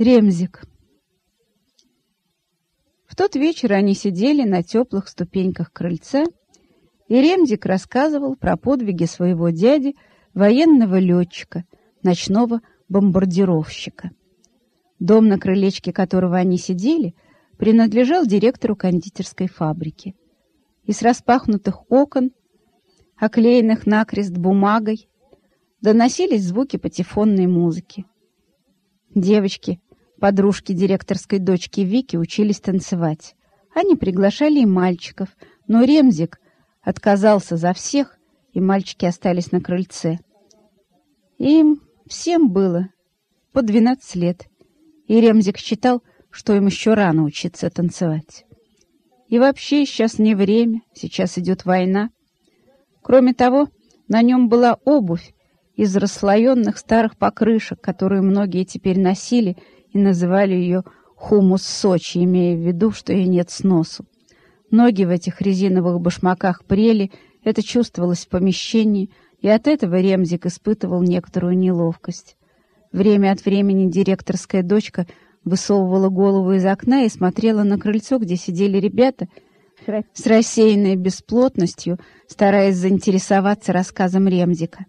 Ремзик. В тот вечер они сидели на теплых ступеньках крыльца, и Ремзик рассказывал про подвиги своего дяди, военного летчика, ночного бомбардировщика. Дом, на крылечке которого они сидели, принадлежал директору кондитерской фабрики. И с распахнутых окон, оклеенных накрест бумагой, доносились звуки патефонной музыки. Девочки Подружки директорской дочки Вики учились танцевать. Они приглашали и мальчиков, но Ремзик отказался за всех, и мальчики остались на крыльце. Им всем было по 12 лет, и Ремзик считал, что им еще рано учиться танцевать. И вообще сейчас не время, сейчас идет война. Кроме того, на нем была обувь из расслоенных старых покрышек, которые многие теперь носили и называли ее «хумус Сочи», имея в виду, что ей нет сносу. Ноги в этих резиновых башмаках прели, это чувствовалось в помещении, и от этого Ремзик испытывал некоторую неловкость. Время от времени директорская дочка высовывала голову из окна и смотрела на крыльцо, где сидели ребята, с рассеянной бесплотностью, стараясь заинтересоваться рассказом Ремзика.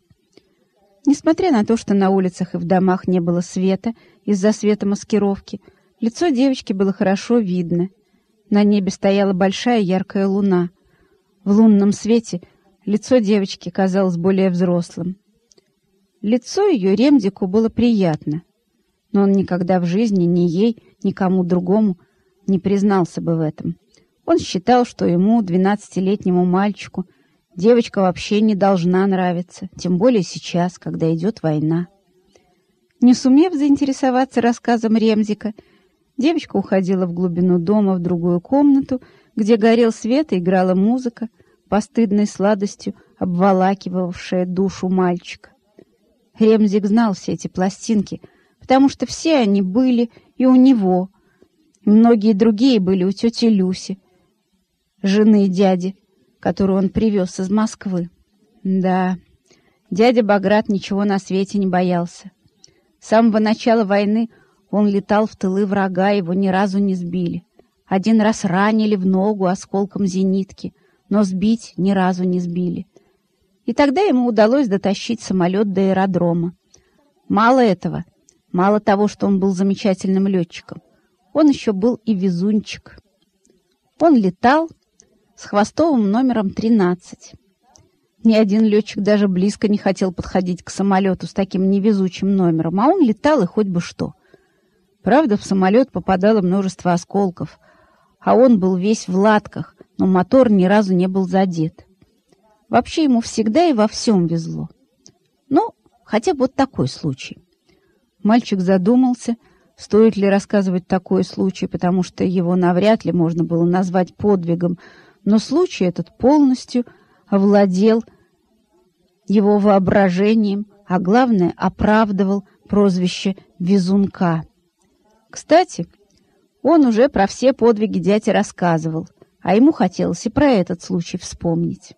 Несмотря на то, что на улицах и в домах не было света из-за света маскировки, лицо девочки было хорошо видно. На небе стояла большая яркая луна. В лунном свете лицо девочки казалось более взрослым. Лицо ее Ремдику было приятно, но он никогда в жизни ни ей, ни кому другому не признался бы в этом. Он считал, что ему, двенадцатилетнему мальчику, Девочка вообще не должна нравиться, тем более сейчас, когда идет война. Не сумев заинтересоваться рассказом Ремзика, девочка уходила в глубину дома в другую комнату, где горел свет и играла музыка, постыдной сладостью обволакивавшая душу мальчика. Ремзик знал все эти пластинки, потому что все они были и у него. Многие другие были у тети Люси, жены дяди, которую он привез из Москвы. Да, дядя Баграт ничего на свете не боялся. С самого начала войны он летал в тылы врага, его ни разу не сбили. Один раз ранили в ногу осколком зенитки, но сбить ни разу не сбили. И тогда ему удалось дотащить самолет до аэродрома. Мало этого, мало того, что он был замечательным летчиком, он еще был и везунчик. Он летал с хвостовым номером 13. Ни один летчик даже близко не хотел подходить к самолету с таким невезучим номером, а он летал и хоть бы что. Правда, в самолет попадало множество осколков, а он был весь в латках, но мотор ни разу не был задет. Вообще ему всегда и во всем везло. Ну, хотя бы вот такой случай. Мальчик задумался, стоит ли рассказывать такой случай, потому что его навряд ли можно было назвать подвигом, но случай этот полностью овладел его воображением, а главное, оправдывал прозвище «Везунка». Кстати, он уже про все подвиги дяди рассказывал, а ему хотелось и про этот случай вспомнить.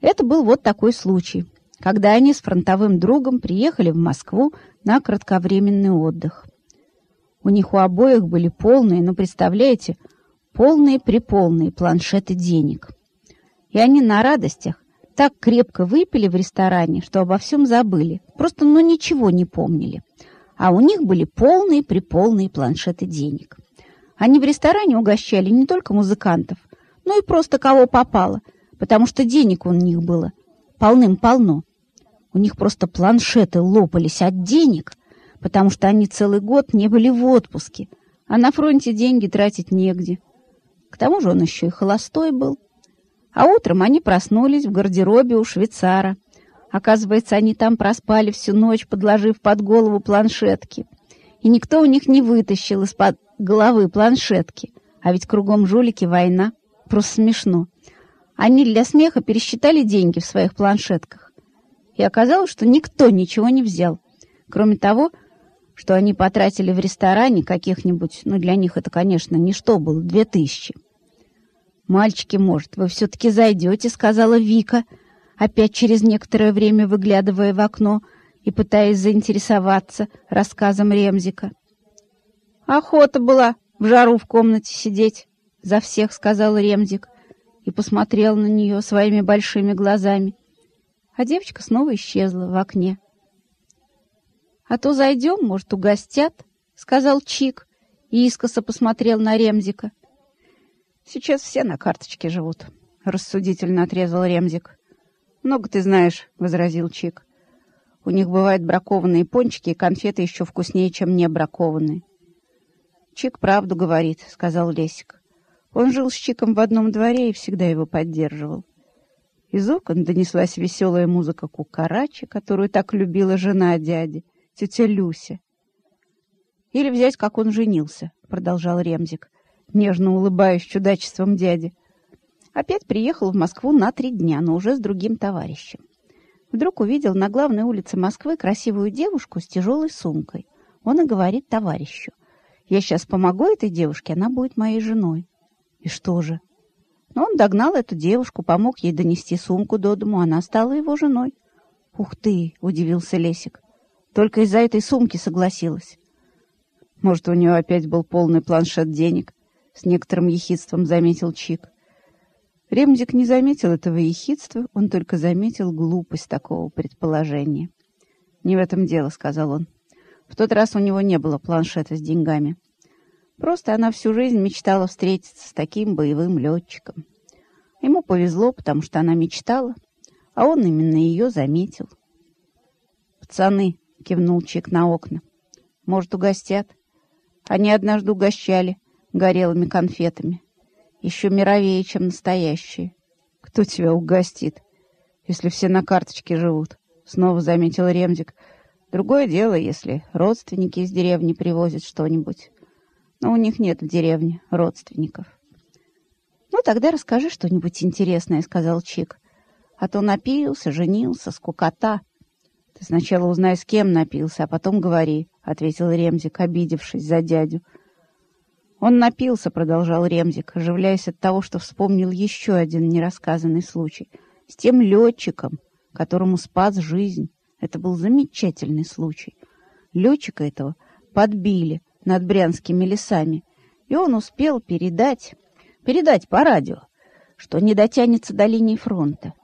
Это был вот такой случай, когда они с фронтовым другом приехали в Москву на кратковременный отдых. У них у обоих были полные, ну, представляете, полные-приполные планшеты денег. И они на радостях так крепко выпили в ресторане, что обо всем забыли, просто ну ничего не помнили. А у них были полные-приполные планшеты денег. Они в ресторане угощали не только музыкантов, но и просто кого попало, потому что денег у них было полным-полно. У них просто планшеты лопались от денег, потому что они целый год не были в отпуске, а на фронте деньги тратить негде. К тому же он еще и холостой был. А утром они проснулись в гардеробе у швейцара. Оказывается, они там проспали всю ночь, подложив под голову планшетки. И никто у них не вытащил из-под головы планшетки. А ведь кругом жулики, война. Просто смешно. Они для смеха пересчитали деньги в своих планшетках. И оказалось, что никто ничего не взял. Кроме того, что они потратили в ресторане каких-нибудь, ну, для них это, конечно, ничто было, две тысячи. «Мальчики, может, вы все-таки зайдете», — сказала Вика, опять через некоторое время выглядывая в окно и пытаясь заинтересоваться рассказом Ремзика. Охота была в жару в комнате сидеть, за всех сказал Ремзик и посмотрел на нее своими большими глазами. А девочка снова исчезла в окне. «А то зайдем, может, угостят», — сказал Чик и искоса посмотрел на Ремзика. «Сейчас все на карточке живут», — рассудительно отрезал Ремзик. «Много ты знаешь», — возразил Чик. «У них бывают бракованные пончики, и конфеты еще вкуснее, чем не бракованные». «Чик правду говорит», — сказал Лесик. Он жил с Чиком в одном дворе и всегда его поддерживал. Из окон донеслась веселая музыка кукарачи, которую так любила жена дяди, Люся. «Или взять, как он женился», — продолжал Ремзик, нежно улыбаясь чудачеством дяди. Опять приехал в Москву на три дня, но уже с другим товарищем. Вдруг увидел на главной улице Москвы красивую девушку с тяжелой сумкой. Он и говорит товарищу. «Я сейчас помогу этой девушке, она будет моей женой». И что же? Но он догнал эту девушку, помог ей донести сумку до дому, она стала его женой. «Ух ты!» — удивился Лесик. «Только из-за этой сумки согласилась». «Может, у нее опять был полный планшет денег?» — с некоторым ехидством заметил Чик. Ремдик не заметил этого ехидства, он только заметил глупость такого предположения. «Не в этом дело», — сказал он. «В тот раз у него не было планшета с деньгами. Просто она всю жизнь мечтала встретиться с таким боевым летчиком. Ему повезло, потому что она мечтала, а он именно ее заметил. «Пацаны», — кивнул Чик на окна, — «может, угостят?» Они однажды угощали горелыми конфетами. Еще мировее, чем настоящие. «Кто тебя угостит, если все на карточке живут?» Снова заметил Ремзик. «Другое дело, если родственники из деревни привозят что-нибудь» но у них нет в деревне родственников. «Ну, тогда расскажи что-нибудь интересное», — сказал Чик. «А то напился, женился, скукота». «Ты сначала узнай, с кем напился, а потом говори», — ответил Ремзик, обидевшись за дядю. «Он напился», — продолжал Ремзик, оживляясь от того, что вспомнил еще один нерассказанный случай. «С тем летчиком, которому спас жизнь. Это был замечательный случай. Летчика этого подбили, над брянскими лесами, и он успел передать, передать по радио, что не дотянется до линии фронта.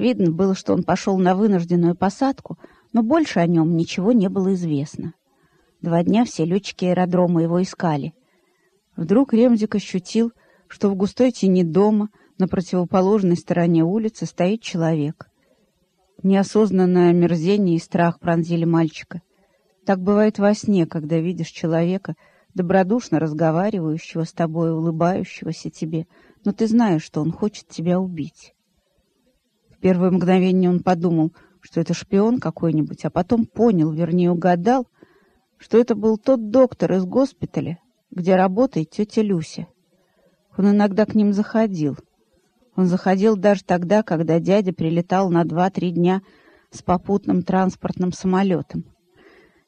Видно было, что он пошел на вынужденную посадку, но больше о нем ничего не было известно. Два дня все летчики аэродрома его искали. Вдруг Ремзик ощутил, что в густой тени дома на противоположной стороне улицы стоит человек. Неосознанное омерзение и страх пронзили мальчика. Так бывает во сне, когда видишь человека, добродушно разговаривающего с тобой, улыбающегося тебе, но ты знаешь, что он хочет тебя убить. Первое мгновение он подумал, что это шпион какой-нибудь, а потом понял, вернее угадал, что это был тот доктор из госпиталя, где работает тетя Люся. Он иногда к ним заходил. Он заходил даже тогда, когда дядя прилетал на два-три дня с попутным транспортным самолетом.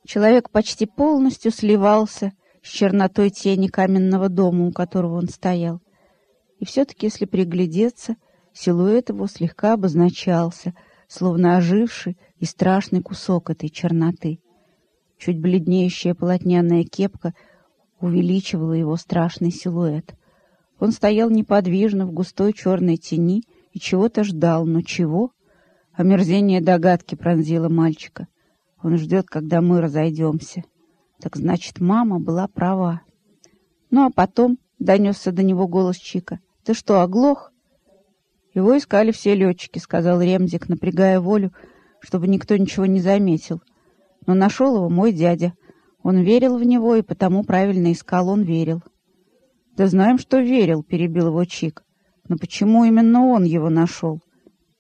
Человек почти полностью сливался с чернотой тени каменного дома, у которого он стоял. И все-таки, если приглядеться, силуэт его слегка обозначался, словно оживший и страшный кусок этой черноты. Чуть бледнеющая полотняная кепка увеличивала его страшный силуэт. Он стоял неподвижно в густой черной тени и чего-то ждал, но чего? Омерзение догадки пронзило мальчика. Он ждет, когда мы разойдемся. Так значит, мама была права. Ну, а потом донесся до него голос Чика. «Ты что, оглох?» «Его искали все летчики», — сказал Ремзик, напрягая волю, чтобы никто ничего не заметил. Но нашел его мой дядя. Он верил в него, и потому правильно искал, он верил. «Да знаем, что верил», — перебил его Чик. «Но почему именно он его нашел?»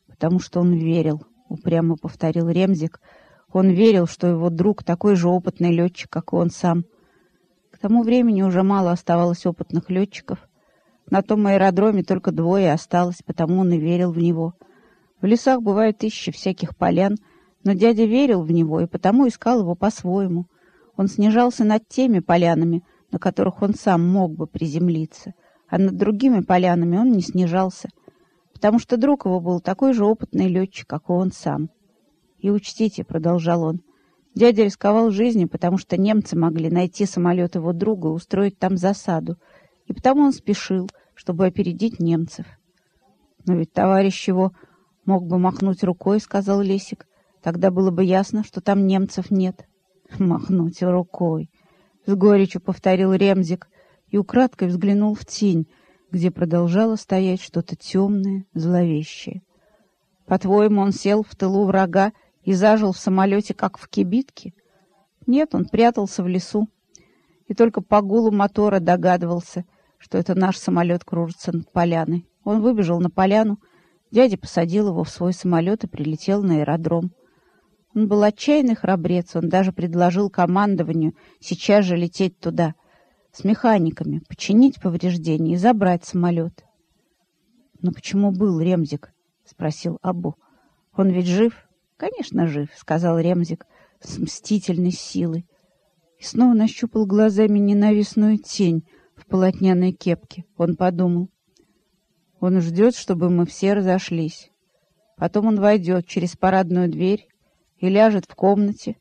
«Потому что он верил», — упрямо повторил Ремзик, — он верил, что его друг такой же опытный летчик, как и он сам. К тому времени уже мало оставалось опытных летчиков. На том аэродроме только двое осталось, потому он и верил в него. В лесах бывают тысячи всяких полян, но дядя верил в него и потому искал его по-своему. Он снижался над теми полянами, на которых он сам мог бы приземлиться, а над другими полянами он не снижался, потому что друг его был такой же опытный летчик, как и он сам. И учтите, — продолжал он, — Дядя рисковал жизнью, потому что немцы могли найти самолет его друга и устроить там засаду, и потому он спешил, чтобы опередить немцев. «Но ведь товарищ его мог бы махнуть рукой», — сказал Лесик. «Тогда было бы ясно, что там немцев нет». «Махнуть рукой», — с горечью повторил Ремзик и украдкой взглянул в тень, где продолжало стоять что-то темное, зловещее. «По-твоему, он сел в тылу врага и зажил в самолете, как в кибитке?» «Нет, он прятался в лесу, и только по гулу мотора догадывался, что это наш самолет кружится над поляной. Он выбежал на поляну, дядя посадил его в свой самолет и прилетел на аэродром. Он был отчаянный храбрец, он даже предложил командованию сейчас же лететь туда, с механиками, починить повреждения и забрать самолет. — Но почему был Ремзик? — спросил Абу. — Он ведь жив? — Конечно, жив, — сказал Ремзик с мстительной силой. И снова нащупал глазами ненавистную тень полотняной кепке. Он подумал. Он ждет, чтобы мы все разошлись. Потом он войдет через парадную дверь и ляжет в комнате,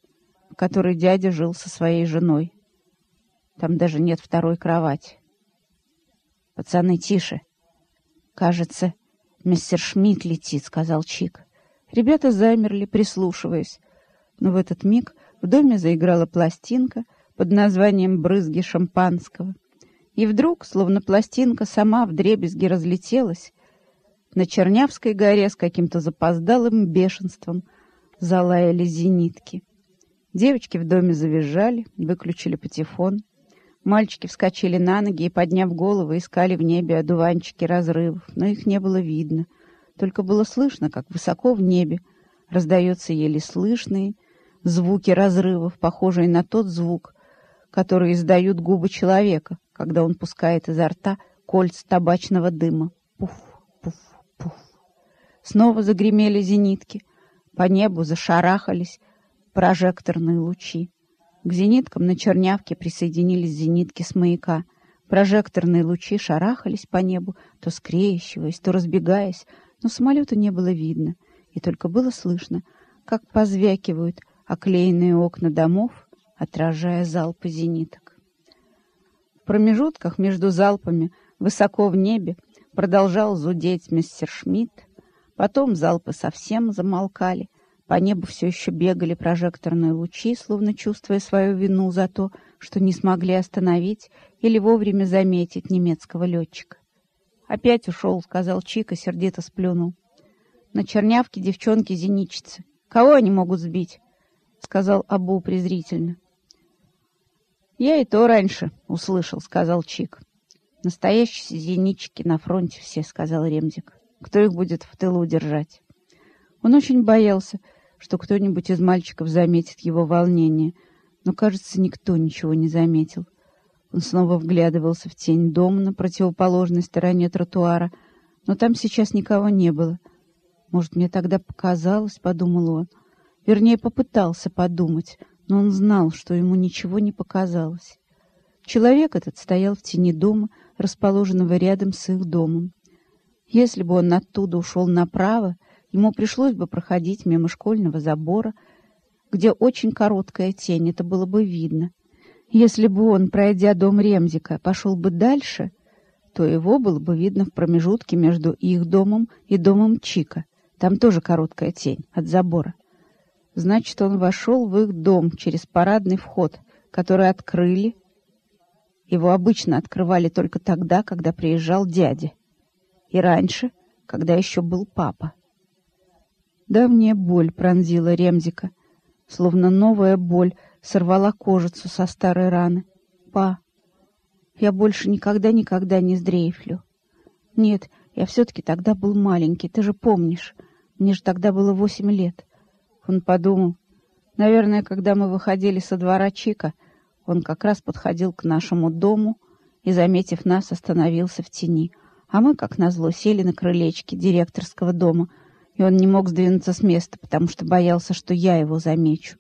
в которой дядя жил со своей женой. Там даже нет второй кровати. «Пацаны, тише!» «Кажется, мистер Шмидт летит», — сказал Чик. Ребята замерли, прислушиваясь. Но в этот миг в доме заиграла пластинка под названием «Брызги шампанского». И вдруг, словно пластинка сама вдребезги разлетелась, на Чернявской горе с каким-то запоздалым бешенством залаяли зенитки. Девочки в доме завизжали, выключили патефон. Мальчики вскочили на ноги и, подняв головы, искали в небе одуванчики разрывов, но их не было видно. Только было слышно, как высоко в небе раздаются еле слышные звуки разрывов, похожие на тот звук, который издают губы человека, когда он пускает изо рта кольца табачного дыма. Пуф, пуф, пуф. Снова загремели зенитки. По небу зашарахались прожекторные лучи. К зениткам на чернявке присоединились зенитки с маяка. Прожекторные лучи шарахались по небу, то скрещиваясь, то разбегаясь, но самолета не было видно, и только было слышно, как позвякивают оклеенные окна домов, отражая залпы зениток. Промежутках между залпами, высоко в небе, продолжал зудеть мистер Шмидт. Потом залпы совсем замолкали. По небу все еще бегали прожекторные лучи, словно чувствуя свою вину за то, что не смогли остановить или вовремя заметить немецкого летчика. «Опять ушел», — сказал Чика, сердито сплюнул. «На чернявке девчонки-зенитчицы. Кого они могут сбить?» — сказал Абу презрительно. «Я и то раньше услышал», — сказал Чик. «Настоящие зенитчики на фронте все», — сказал Ремзик. «Кто их будет в тылу держать?» Он очень боялся, что кто-нибудь из мальчиков заметит его волнение, но, кажется, никто ничего не заметил. Он снова вглядывался в тень дома на противоположной стороне тротуара, но там сейчас никого не было. «Может, мне тогда показалось», — подумал он. Вернее, попытался подумать — но он знал, что ему ничего не показалось. Человек этот стоял в тени дома, расположенного рядом с их домом. Если бы он оттуда ушел направо, ему пришлось бы проходить мимо школьного забора, где очень короткая тень, это было бы видно. Если бы он, пройдя дом Ремзика, пошел бы дальше, то его было бы видно в промежутке между их домом и домом Чика. Там тоже короткая тень от забора. Значит, он вошел в их дом через парадный вход, который открыли. Его обычно открывали только тогда, когда приезжал дядя. И раньше, когда еще был папа. Давняя боль пронзила Ремзика, словно новая боль сорвала кожицу со старой раны. «Па, я больше никогда-никогда не сдрейфлю. Нет, я все-таки тогда был маленький, ты же помнишь. Мне же тогда было восемь лет. Он подумал, наверное, когда мы выходили со двора Чика, он как раз подходил к нашему дому и, заметив нас, остановился в тени. А мы, как назло, сели на крылечке директорского дома, и он не мог сдвинуться с места, потому что боялся, что я его замечу.